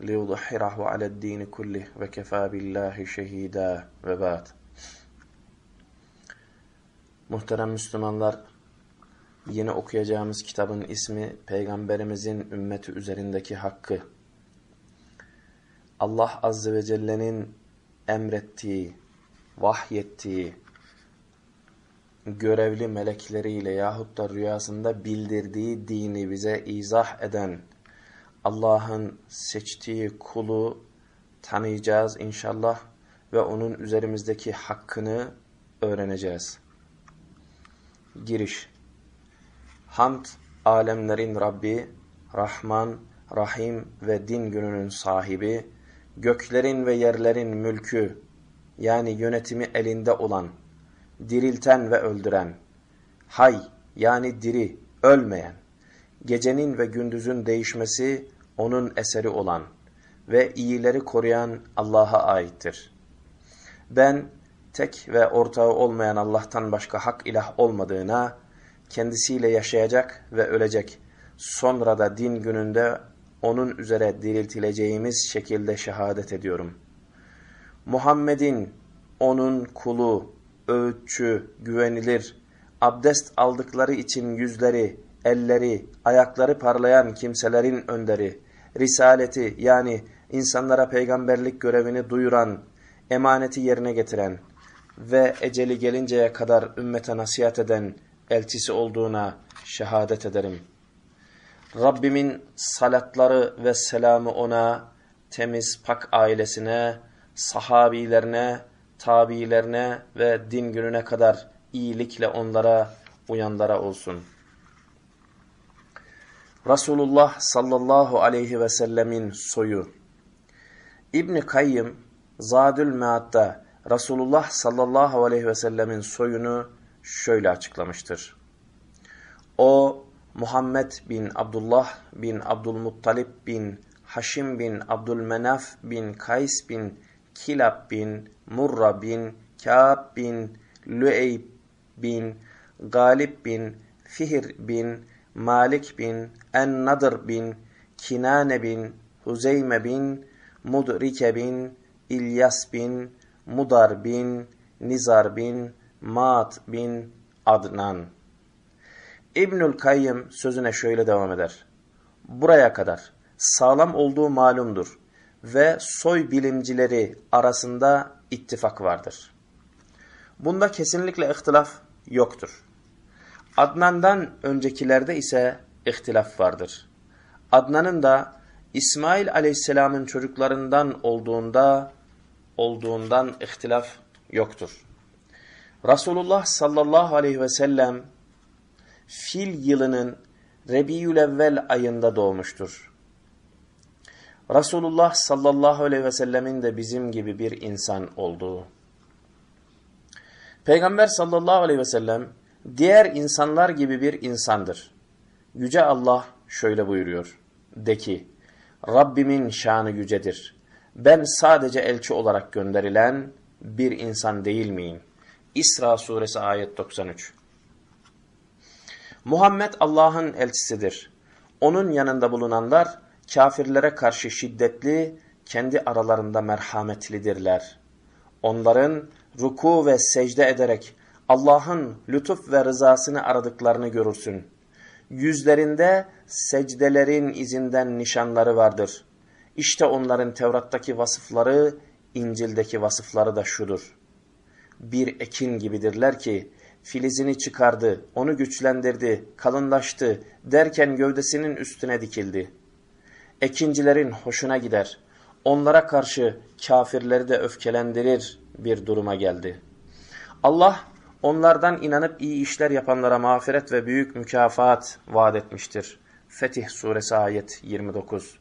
liyudhhirahu ale'd-din kullih ve kefa billahi şehida ve ba'd. Muhterem Müslümanlar, yeni okuyacağımız kitabın ismi Peygamberimizin ümmeti üzerindeki hakkı. Allah azze ve celle'nin emrettiği, vahyettiği görevli melekleriyle yahut da rüyasında bildirdiği dini bize izah eden Allah'ın seçtiği kulu tanıyacağız inşallah ve onun üzerimizdeki hakkını öğreneceğiz. Giriş Hamd, alemlerin Rabbi, Rahman, Rahim ve din gününün sahibi, göklerin ve yerlerin mülkü, yani yönetimi elinde olan, dirilten ve öldüren, hay yani diri, ölmeyen, gecenin ve gündüzün değişmesi onun eseri olan ve iyileri koruyan Allah'a aittir. Ben tek ve ortağı olmayan Allah'tan başka hak ilah olmadığına, kendisiyle yaşayacak ve ölecek, sonra da din gününde onun üzere diriltileceğimiz şekilde şehadet ediyorum. Muhammed'in, onun kulu, öğütçü, güvenilir, abdest aldıkları için yüzleri, elleri, ayakları parlayan kimselerin önderi, risaleti yani insanlara peygamberlik görevini duyuran, emaneti yerine getiren ve eceli gelinceye kadar ümmete nasihat eden elçisi olduğuna şehadet ederim. Rabbimin salatları ve selamı ona, temiz pak ailesine, sahabilerine, tabilerine ve din gününe kadar iyilikle onlara, uyanlara olsun.'' Resulullah sallallahu aleyhi ve sellemin soyu. İbn Kayyım Zadül Mead'da Resulullah sallallahu aleyhi ve sellemin soyunu şöyle açıklamıştır. O Muhammed bin Abdullah bin Abdülmuttalib bin Haşim bin Abdülmenaf bin Kays bin Kilab bin Murra bin Kâb bin Lüeyb bin Galib bin Fihir bin Malik bin En-Nadır bin Kinane bin Huzeyme bin Mudrike bin İlyas bin Mudar bin Nizar bin Maat bin Adnan. İbnül Kayyım sözüne şöyle devam eder. Buraya kadar sağlam olduğu malumdur ve soy bilimcileri arasında ittifak vardır. Bunda kesinlikle ihtilaf yoktur. Adnan'dan öncekilerde ise ihtilaf vardır. Adnan'ın da İsmail aleyhisselamın çocuklarından olduğunda olduğundan ihtilaf yoktur. Resulullah sallallahu aleyhi ve sellem fil yılının Rebiyülevvel ayında doğmuştur. Resulullah sallallahu aleyhi ve sellemin de bizim gibi bir insan olduğu. Peygamber sallallahu aleyhi ve sellem diğer insanlar gibi bir insandır. Yüce Allah şöyle buyuruyor. De ki, Rabbimin şanı yücedir. Ben sadece elçi olarak gönderilen bir insan değil miyim? İsra suresi ayet 93 Muhammed Allah'ın elçisidir. Onun yanında bulunanlar kafirlere karşı şiddetli, kendi aralarında merhametlidirler. Onların ruku ve secde ederek Allah'ın lütuf ve rızasını aradıklarını görürsün. Yüzlerinde secdelerin izinden nişanları vardır. İşte onların Tevrat'taki vasıfları, İncil'deki vasıfları da şudur. Bir ekin gibidirler ki, filizini çıkardı, onu güçlendirdi, kalınlaştı, derken gövdesinin üstüne dikildi. Ekincilerin hoşuna gider, onlara karşı kafirleri de öfkelendirir bir duruma geldi. Allah, Onlardan inanıp iyi işler yapanlara mağfiret ve büyük mükafat vaat etmiştir. Fetih suresi ayet 29.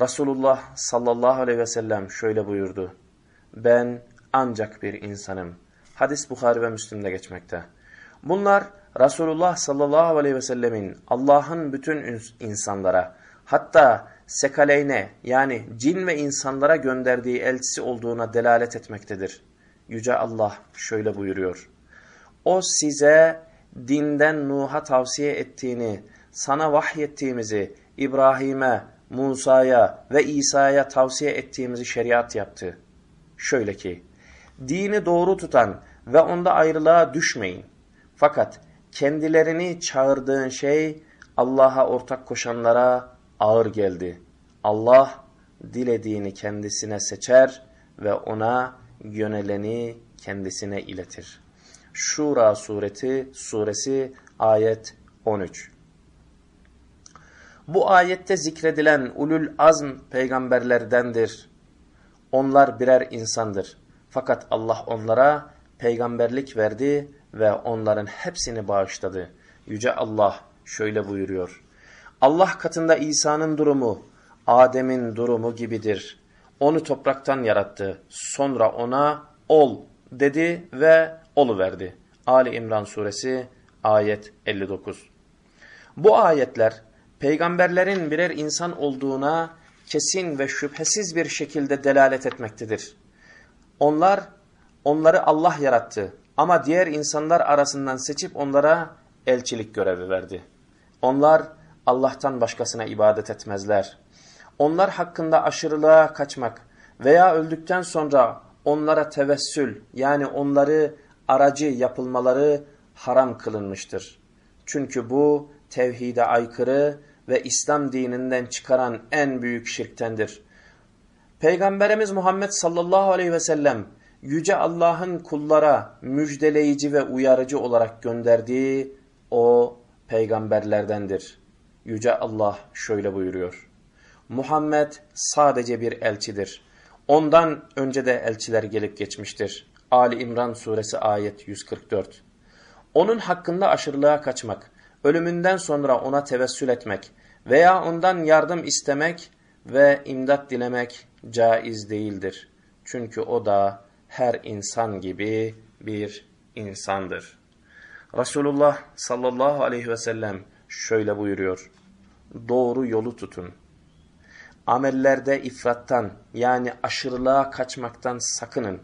Resulullah sallallahu aleyhi ve sellem şöyle buyurdu. Ben ancak bir insanım. Hadis Bukhari ve Müslim'de geçmekte. Bunlar Resulullah sallallahu aleyhi ve sellemin Allah'ın bütün insanlara hatta sekaleyne yani cin ve insanlara gönderdiği elçisi olduğuna delalet etmektedir. Yüce Allah şöyle buyuruyor. O size dinden Nuh'a tavsiye ettiğini, sana vahyettiğimizi İbrahim'e, Musa'ya ve İsa'ya tavsiye ettiğimizi şeriat yaptı. Şöyle ki, dini doğru tutan ve onda ayrılığa düşmeyin. Fakat kendilerini çağırdığın şey Allah'a ortak koşanlara ağır geldi. Allah dilediğini kendisine seçer ve ona yöneleni kendisine iletir. Şura sureti suresi ayet 13. Bu ayette zikredilen ulul azm peygamberlerdendir. Onlar birer insandır. Fakat Allah onlara peygamberlik verdi ve onların hepsini bağışladı. Yüce Allah şöyle buyuruyor. Allah katında İsa'nın durumu, Adem'in durumu gibidir. Onu topraktan yarattı. Sonra ona ol dedi ve olu verdi. Ali İmran suresi ayet 59. Bu ayetler peygamberlerin birer insan olduğuna kesin ve şüphesiz bir şekilde delalet etmektedir. Onlar, onları Allah yarattı ama diğer insanlar arasından seçip onlara elçilik görevi verdi. Onlar Allah'tan başkasına ibadet etmezler. Onlar hakkında aşırılığa kaçmak veya öldükten sonra onlara tevessül yani onları aracı yapılmaları haram kılınmıştır. Çünkü bu tevhide aykırı ve İslam dininden çıkaran en büyük şirktendir. Peygamberimiz Muhammed sallallahu aleyhi ve sellem Yüce Allah'ın kullara müjdeleyici ve uyarıcı olarak gönderdiği o peygamberlerdendir. Yüce Allah şöyle buyuruyor. Muhammed sadece bir elçidir. Ondan önce de elçiler gelip geçmiştir. Ali İmran suresi ayet 144. Onun hakkında aşırılığa kaçmak, ölümünden sonra ona tevessül etmek veya ondan yardım istemek ve imdat dilemek caiz değildir. Çünkü o da her insan gibi bir insandır. Resulullah sallallahu aleyhi ve sellem şöyle buyuruyor. Doğru yolu tutun. Amellerde ifrattan yani aşırılığa kaçmaktan sakının.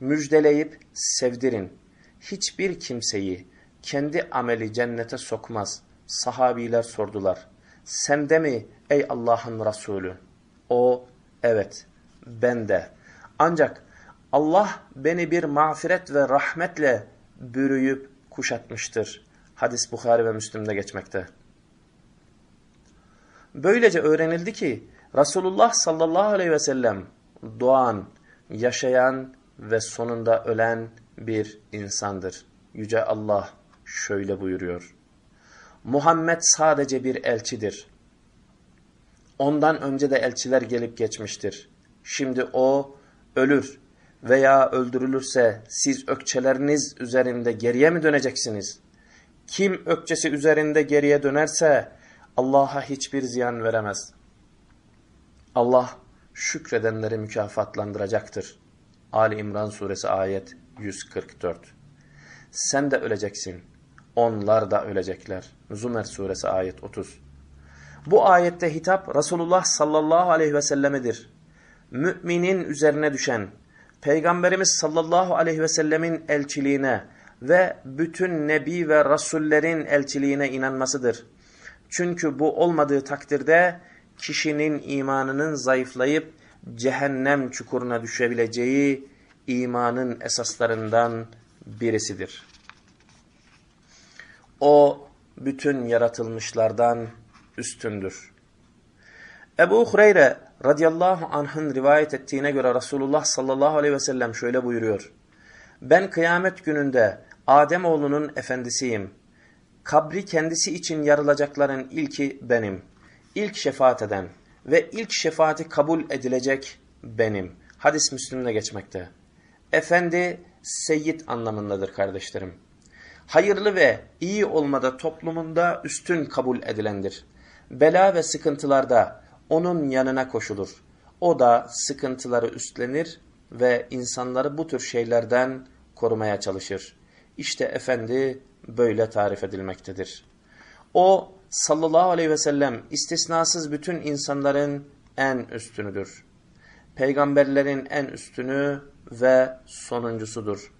Müjdeleyip sevdirin. Hiçbir kimseyi kendi ameli cennete sokmaz. Sahabiler sordular. Sen de mi ey Allah'ın Resulü? O evet ben de. Ancak Allah beni bir mağfiret ve rahmetle bürüyüp kuşatmıştır. Hadis Bukhari ve Müslim'de geçmekte. Böylece öğrenildi ki Resulullah sallallahu aleyhi ve sellem doğan, yaşayan ve sonunda ölen bir insandır. Yüce Allah şöyle buyuruyor. Muhammed sadece bir elçidir. Ondan önce de elçiler gelip geçmiştir. Şimdi o ölür veya öldürülürse siz ökçeleriniz üzerinde geriye mi döneceksiniz? Kim ökçesi üzerinde geriye dönerse Allah'a hiçbir ziyan veremez. Allah şükredenleri mükafatlandıracaktır. Ali İmran suresi ayet 144. Sen de öleceksin. Onlar da ölecekler. Zümer suresi ayet 30. Bu ayette hitap Resulullah sallallahu aleyhi ve sellemedir. Müminin üzerine düşen Peygamberimiz sallallahu aleyhi ve sellemin elçiliğine ve bütün nebi ve rasullerin elçiliğine inanmasıdır. Çünkü bu olmadığı takdirde kişinin imanının zayıflayıp cehennem çukuruna düşebileceği imanın esaslarından birisidir. O bütün yaratılmışlardan üstündür. Ebu Hureyre radıyallahu anh'ın rivayet ettiğine göre Resulullah sallallahu aleyhi ve sellem şöyle buyuruyor. Ben kıyamet gününde Ademoğlunun efendisiyim. Kabri kendisi için yarılacakların ilki benim. İlk şefaat eden ve ilk şefaati kabul edilecek benim. Hadis Müslüm'de geçmekte. Efendi, seyyid anlamındadır kardeşlerim. Hayırlı ve iyi olmada toplumunda üstün kabul edilendir. Bela ve sıkıntılarda onun yanına koşulur. O da sıkıntıları üstlenir ve insanları bu tür şeylerden korumaya çalışır. İşte Efendi böyle tarif edilmektedir. O sallallahu aleyhi ve sellem istisnasız bütün insanların en üstünüdür. Peygamberlerin en üstünü ve sonuncusudur.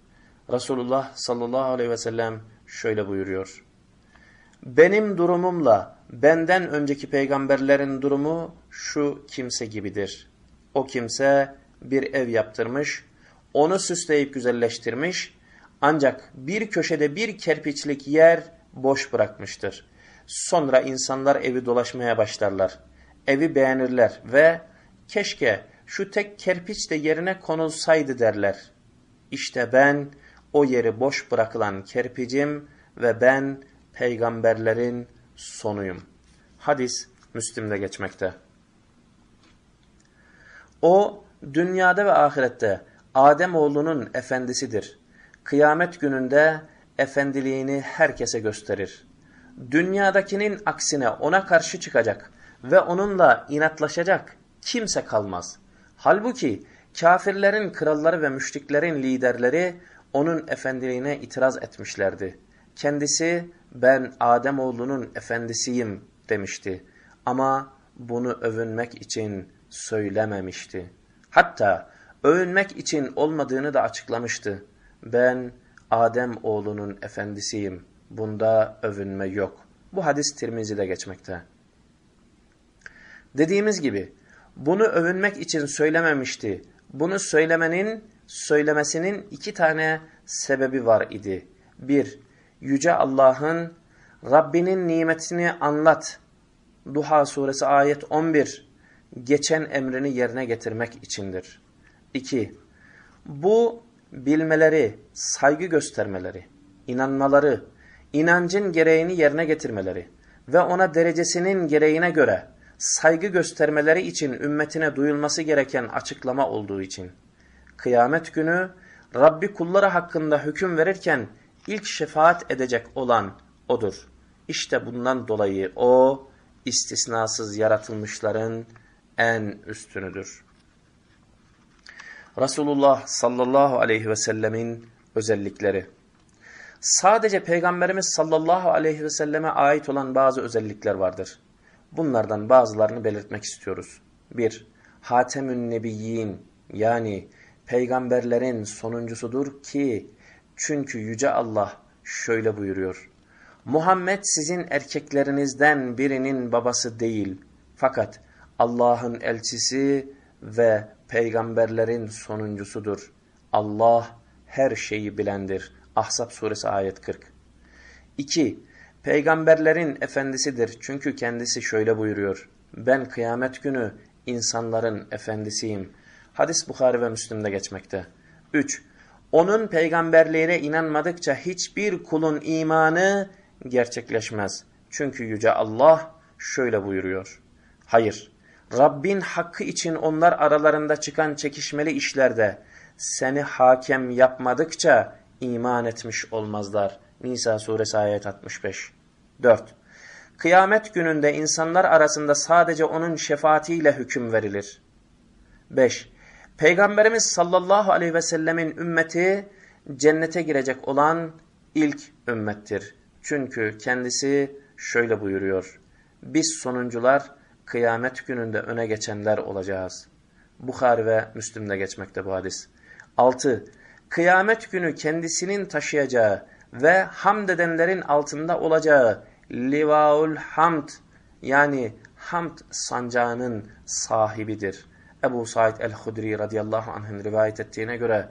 Resulullah sallallahu aleyhi ve sellem şöyle buyuruyor. Benim durumumla benden önceki peygamberlerin durumu şu kimse gibidir. O kimse bir ev yaptırmış, onu süsleyip güzelleştirmiş ancak bir köşede bir kerpiçlik yer boş bırakmıştır. Sonra insanlar evi dolaşmaya başlarlar. Evi beğenirler ve keşke şu tek kerpiç de yerine konulsaydı derler. İşte ben o yeri boş bırakılan kerpicim ve ben peygamberlerin sonuyum. Hadis Müslim'de geçmekte. O dünyada ve ahirette Adem oğlunun efendisidir. Kıyamet gününde efendiliğini herkese gösterir. Dünyadakinin aksine ona karşı çıkacak ve onunla inatlaşacak kimse kalmaz. Halbuki kafirlerin kralları ve müşriklerin liderleri onun efendiliğine itiraz etmişlerdi. Kendisi ben Ademoğlunun efendisiyim demişti. Ama bunu övünmek için söylememişti. Hatta övünmek için olmadığını da açıklamıştı. Ben Adem oğlunun efendisiyim. Bunda övünme yok. Bu hadis Tirmizi'de geçmekte. Dediğimiz gibi bunu övünmek için söylememişti. Bunu söylemenin, söylemesinin iki tane sebebi var idi. Bir, Yüce Allah'ın Rabbinin nimetini anlat. Duha suresi ayet 11. Geçen emrini yerine getirmek içindir. 2. Bu bilmeleri, saygı göstermeleri, inanmaları, inancın gereğini yerine getirmeleri ve ona derecesinin gereğine göre saygı göstermeleri için ümmetine duyulması gereken açıklama olduğu için. Kıyamet günü Rabbi kulları hakkında hüküm verirken ilk şefaat edecek olan O'dur. İşte bundan dolayı O istisnasız yaratılmışların en üstünüdür. Resulullah sallallahu aleyhi ve sellemin özellikleri. Sadece Peygamberimiz sallallahu aleyhi ve selleme ait olan bazı özellikler vardır. Bunlardan bazılarını belirtmek istiyoruz. 1. Hatemün Nebiyyin yani peygamberlerin sonuncusudur ki çünkü Yüce Allah şöyle buyuruyor. Muhammed sizin erkeklerinizden birinin babası değil fakat Allah'ın elçisi ve peygamberlerin sonuncusudur. Allah her şeyi bilendir. Ahzab suresi ayet 40. 2. Peygamberlerin efendisidir çünkü kendisi şöyle buyuruyor. Ben kıyamet günü insanların efendisiyim. Hadis Bukhari ve Müslim'de geçmekte. 3. Onun peygamberliğine inanmadıkça hiçbir kulun imanı gerçekleşmez. Çünkü Yüce Allah şöyle buyuruyor. Hayır, Rabbin hakkı için onlar aralarında çıkan çekişmeli işlerde seni hakem yapmadıkça iman etmiş olmazlar. Nisa suresi ayet 65. 4. Kıyamet gününde insanlar arasında sadece onun şefaatiyle hüküm verilir. 5. Peygamberimiz sallallahu aleyhi ve sellemin ümmeti cennete girecek olan ilk ümmettir. Çünkü kendisi şöyle buyuruyor. Biz sonuncular kıyamet gününde öne geçenler olacağız. Bukhari ve Müslim'de geçmekte bu hadis. 6. Kıyamet günü kendisinin taşıyacağı ve hamd edenlerin altında olacağı Livaul Hamd yani hamd sancağının sahibidir. Ebu Said el-Hudri radıyallahu anh'ın rivayet ettiğine göre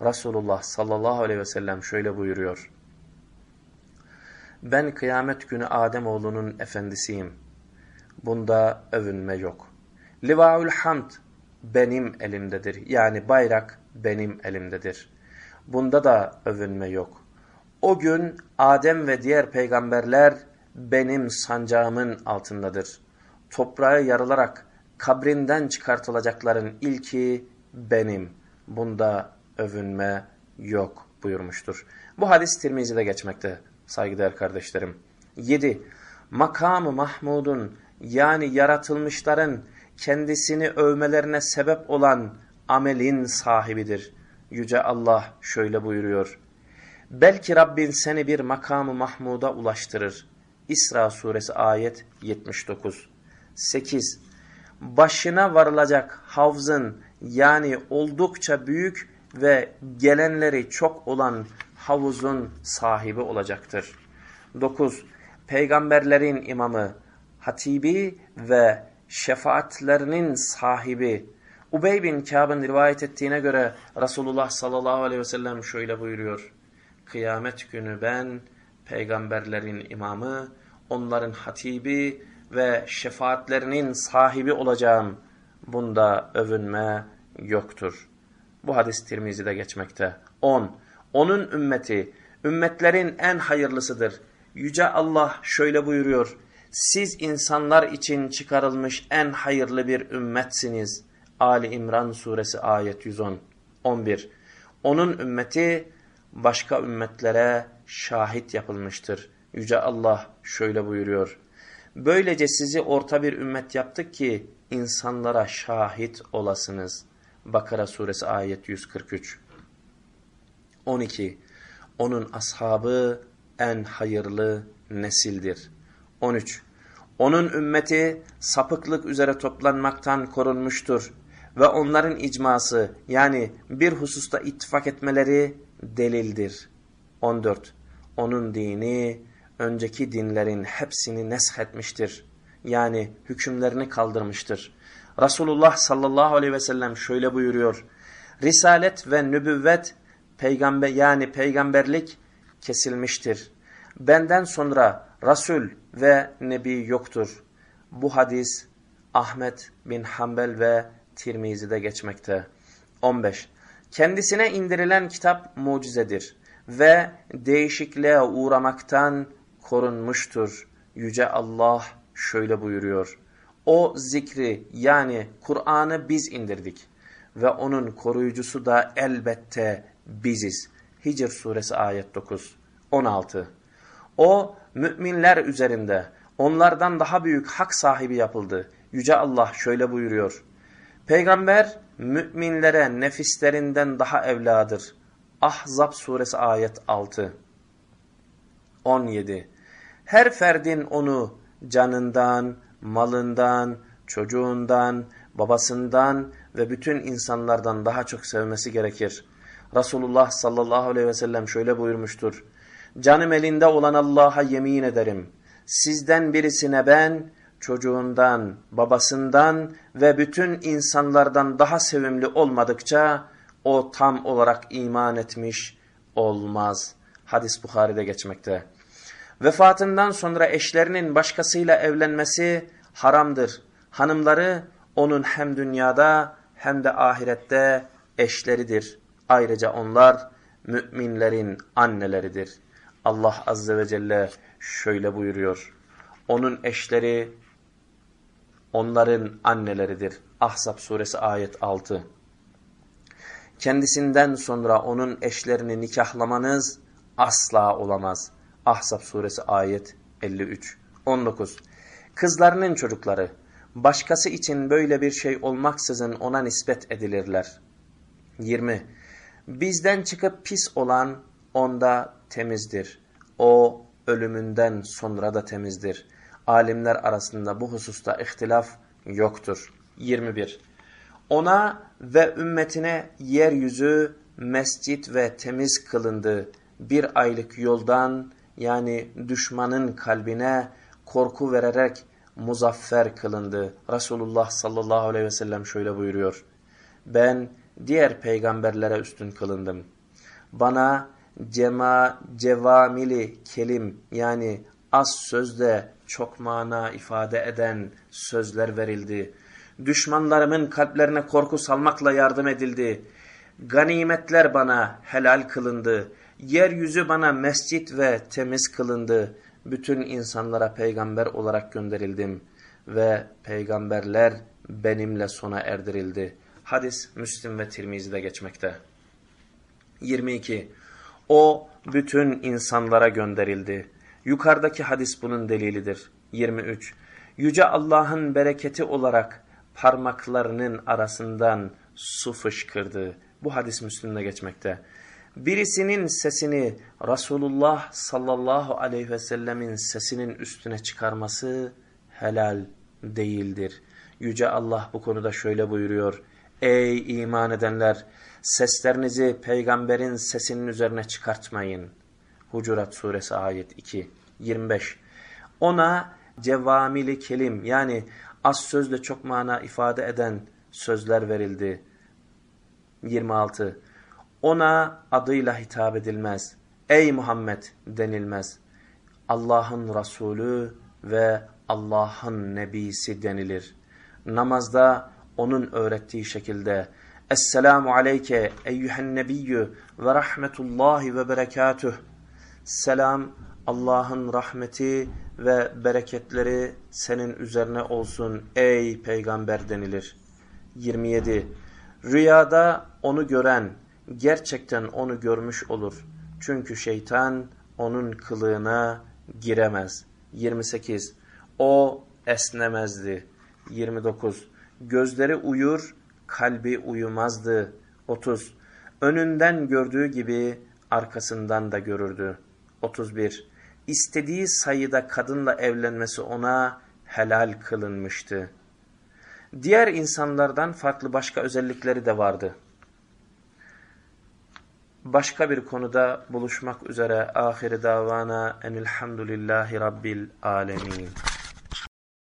Resulullah sallallahu aleyhi ve sellem şöyle buyuruyor. Ben kıyamet günü Ademoğlunun efendisiyim. Bunda övünme yok. Livaul Hamd benim elimdedir. Yani bayrak benim elimdedir. Bunda da övünme yok. O gün Adem ve diğer peygamberler benim sancağımın altındadır. Toprağı yarılarak kabrinden çıkartılacakların ilki benim. Bunda övünme yok buyurmuştur. Bu hadis Tirmizi'de geçmekte saygıdeğer kardeşlerim. 7. Makamı Mahmud'un yani yaratılmışların kendisini övmelerine sebep olan amelin sahibidir. Yüce Allah şöyle buyuruyor. Belki Rabbin seni bir makamı mahmuda ulaştırır. İsra suresi ayet 79. 8. Başına varılacak havzın yani oldukça büyük ve gelenleri çok olan havuzun sahibi olacaktır. 9. Peygamberlerin imamı, hatibi ve şefaatlerinin sahibi Ubey bin Kâb'ın rivayet ettiğine göre Resulullah sallallahu aleyhi ve sellem şöyle buyuruyor. Kıyamet günü ben peygamberlerin imamı, onların hatibi ve şefaatlerinin sahibi olacağım. Bunda övünme yoktur. Bu hadis Tirmizi'de geçmekte. 10. Onun ümmeti, ümmetlerin en hayırlısıdır. Yüce Allah şöyle buyuruyor. Siz insanlar için çıkarılmış en hayırlı bir ümmetsiniz. Ali İmran suresi ayet 110. 11. Onun ümmeti başka ümmetlere şahit yapılmıştır. Yüce Allah şöyle buyuruyor. Böylece sizi orta bir ümmet yaptık ki insanlara şahit olasınız. Bakara suresi ayet 143. 12. Onun ashabı en hayırlı nesildir. 13. Onun ümmeti sapıklık üzere toplanmaktan korunmuştur ve onların icması yani bir hususta ittifak etmeleri delildir. 14. Onun dini önceki dinlerin hepsini neshetmiştir. Yani hükümlerini kaldırmıştır. Resulullah sallallahu aleyhi ve sellem şöyle buyuruyor. Risalet ve nübüvvet peygamber yani peygamberlik kesilmiştir. Benden sonra Resul ve Nebi yoktur. Bu hadis Ahmet bin Hanbel ve Tirmizi'de geçmekte. 15. Kendisine indirilen kitap mucizedir ve değişikliğe uğramaktan korunmuştur. Yüce Allah şöyle buyuruyor. O zikri yani Kur'an'ı biz indirdik ve onun koruyucusu da elbette biziz. Hicr suresi ayet 9. 16. O müminler üzerinde onlardan daha büyük hak sahibi yapıldı. Yüce Allah şöyle buyuruyor. Peygamber müminlere nefislerinden daha evladır. Ahzab suresi ayet 6. 17. Her ferdin onu canından, malından, çocuğundan, babasından ve bütün insanlardan daha çok sevmesi gerekir. Resulullah sallallahu aleyhi ve sellem şöyle buyurmuştur. Canım elinde olan Allah'a yemin ederim. Sizden birisine ben, çocuğundan, babasından ve bütün insanlardan daha sevimli olmadıkça o tam olarak iman etmiş olmaz. Hadis Bukhari'de geçmekte. Vefatından sonra eşlerinin başkasıyla evlenmesi haramdır. Hanımları onun hem dünyada hem de ahirette eşleridir. Ayrıca onlar müminlerin anneleridir. Allah Azze ve Celle şöyle buyuruyor. Onun eşleri onların anneleridir. Ahzab suresi ayet 6. Kendisinden sonra onun eşlerini nikahlamanız asla olamaz. Ahzab suresi ayet 53. 19. Kızlarının çocukları başkası için böyle bir şey olmaksızın ona nispet edilirler. 20. Bizden çıkıp pis olan onda temizdir. O ölümünden sonra da temizdir. Alimler arasında bu hususta ihtilaf yoktur. 21. Ona ve ümmetine yeryüzü mescit ve temiz kılındı. Bir aylık yoldan yani düşmanın kalbine korku vererek muzaffer kılındı. Resulullah sallallahu aleyhi ve sellem şöyle buyuruyor. Ben diğer peygamberlere üstün kılındım. Bana cema, cevamili kelim yani az sözde çok mana ifade eden sözler verildi. Düşmanlarımın kalplerine korku salmakla yardım edildi. Ganimetler bana helal kılındı. Yeryüzü bana mescit ve temiz kılındı. Bütün insanlara peygamber olarak gönderildim ve peygamberler benimle sona erdirildi. Hadis Müslim ve Tirmizi'de geçmekte. 22. O bütün insanlara gönderildi. Yukarıdaki hadis bunun delilidir. 23. Yüce Allah'ın bereketi olarak parmaklarının arasından su fışkırdı. Bu hadis Müslüm'de geçmekte. Birisinin sesini Resulullah sallallahu aleyhi ve sellemin sesinin üstüne çıkarması helal değildir. Yüce Allah bu konuda şöyle buyuruyor. Ey iman edenler! Seslerinizi peygamberin sesinin üzerine çıkartmayın. Hucurat suresi ayet 2. 25. Ona cevamili kelim yani az sözle çok mana ifade eden sözler verildi. 26. Ona adıyla hitap edilmez. Ey Muhammed denilmez. Allah'ın Resulü ve Allah'ın Nebisi denilir. Namazda onun öğrettiği şekilde Esselamu aleyke eyyühen nebiyyü ve rahmetullahi ve berekatuh. Selam Allah'ın rahmeti ve bereketleri senin üzerine olsun ey peygamber denilir. 27. Rüyada onu gören gerçekten onu görmüş olur. Çünkü şeytan onun kılığına giremez. 28. O esnemezdi. 29. Gözleri uyur, kalbi uyumazdı. 30. Önünden gördüğü gibi arkasından da görürdü. 31. İstediği sayıda kadınla evlenmesi ona helal kılınmıştı. Diğer insanlardan farklı başka özellikleri de vardı. Başka bir konuda buluşmak üzere ahiri davana enilhamdülillahi rabbil alemin.